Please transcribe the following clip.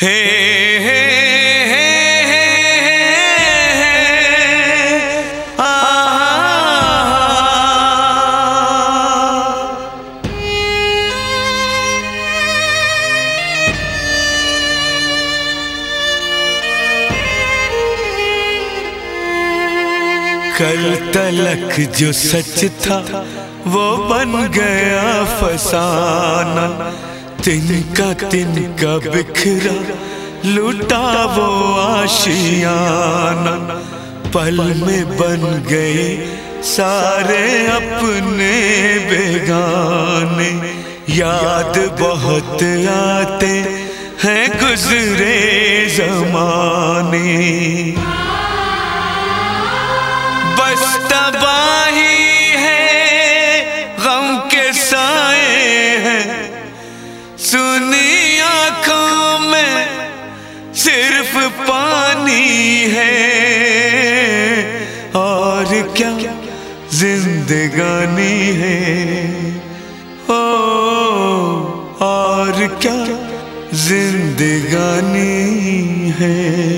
हे हे कल तलक जो सच था वो बन गया फसाना। तिनका तिनका बिखरा, लूटा वो आशियाना। पल में बन गए सारे अपने बेगाने। याद बहुत आते हैं गुजरे जमाने। सिर्फ़ पानी है। और क्या जिंदगानी है? ओ और क्या जिंदगानी है?